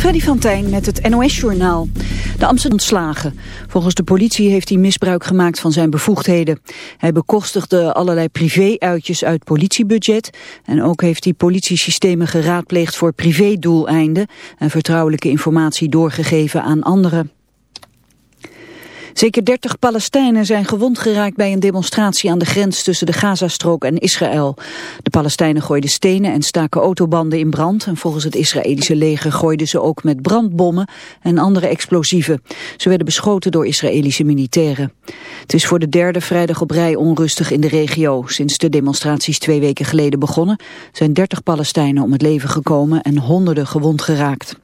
Freddy van Tijn met het NOS-journaal. De Amsterdam ontslagen. Volgens de politie heeft hij misbruik gemaakt van zijn bevoegdheden. Hij bekostigde allerlei privé-uitjes uit politiebudget. En ook heeft hij politiesystemen geraadpleegd voor privé-doeleinden... en vertrouwelijke informatie doorgegeven aan anderen. Zeker 30 Palestijnen zijn gewond geraakt bij een demonstratie aan de grens tussen de Gazastrook en Israël. De Palestijnen gooiden stenen en staken autobanden in brand en volgens het Israëlische leger gooiden ze ook met brandbommen en andere explosieven. Ze werden beschoten door Israëlische militairen. Het is voor de derde vrijdag op rij onrustig in de regio. Sinds de demonstraties twee weken geleden begonnen zijn 30 Palestijnen om het leven gekomen en honderden gewond geraakt.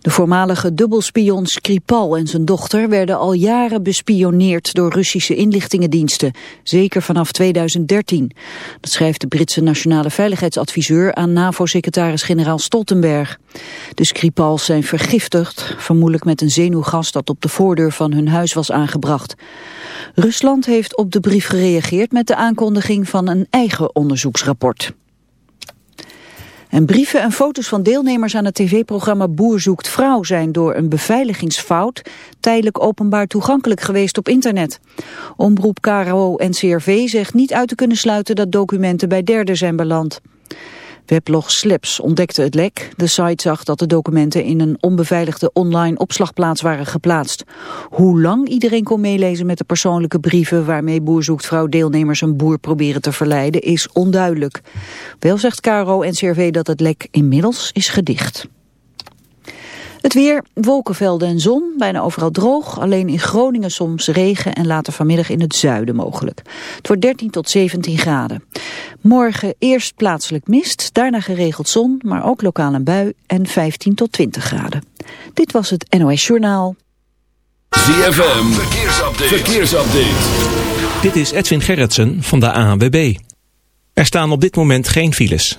De voormalige dubbelspion Skripal en zijn dochter werden al jaren bespioneerd door Russische inlichtingendiensten, zeker vanaf 2013. Dat schrijft de Britse nationale veiligheidsadviseur aan NAVO-secretaris-generaal Stoltenberg. De Skripals zijn vergiftigd, vermoedelijk met een zenuwgas dat op de voordeur van hun huis was aangebracht. Rusland heeft op de brief gereageerd met de aankondiging van een eigen onderzoeksrapport. En brieven en foto's van deelnemers aan het tv-programma Boer zoekt vrouw zijn door een beveiligingsfout tijdelijk openbaar toegankelijk geweest op internet. Omroep KRO NCRV zegt niet uit te kunnen sluiten dat documenten bij derden zijn beland. Weblog Slips ontdekte het lek. De site zag dat de documenten in een onbeveiligde online opslagplaats waren geplaatst. Hoe lang iedereen kon meelezen met de persoonlijke brieven waarmee Boer Zoekt Vrouw deelnemers een boer proberen te verleiden is onduidelijk. Wel zegt Caro en CRV dat het lek inmiddels is gedicht. Het weer, wolkenvelden en zon, bijna overal droog. Alleen in Groningen soms regen en later vanmiddag in het zuiden mogelijk. Het wordt 13 tot 17 graden. Morgen eerst plaatselijk mist, daarna geregeld zon, maar ook lokaal een bui en 15 tot 20 graden. Dit was het NOS Journaal. ZFM, verkeersupdate. verkeersupdate. Dit is Edwin Gerritsen van de ANWB. Er staan op dit moment geen files.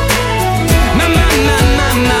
my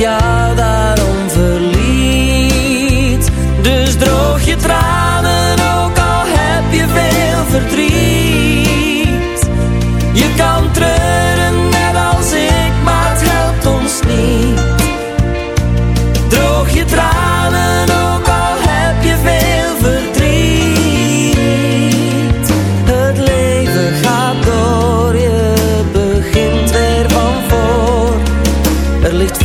verjaardag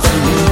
stop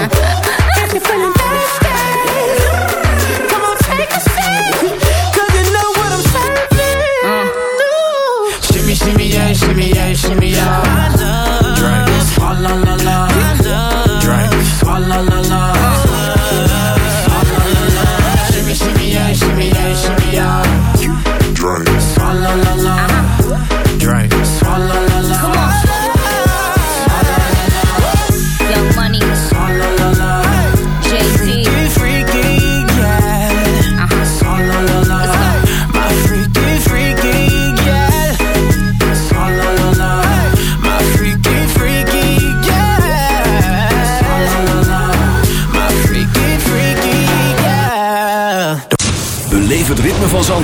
if you're feeling thirsty,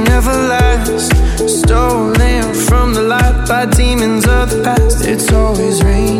will never last. Stolen from the light by demons of the past. It's always raining.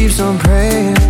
keeps on praying.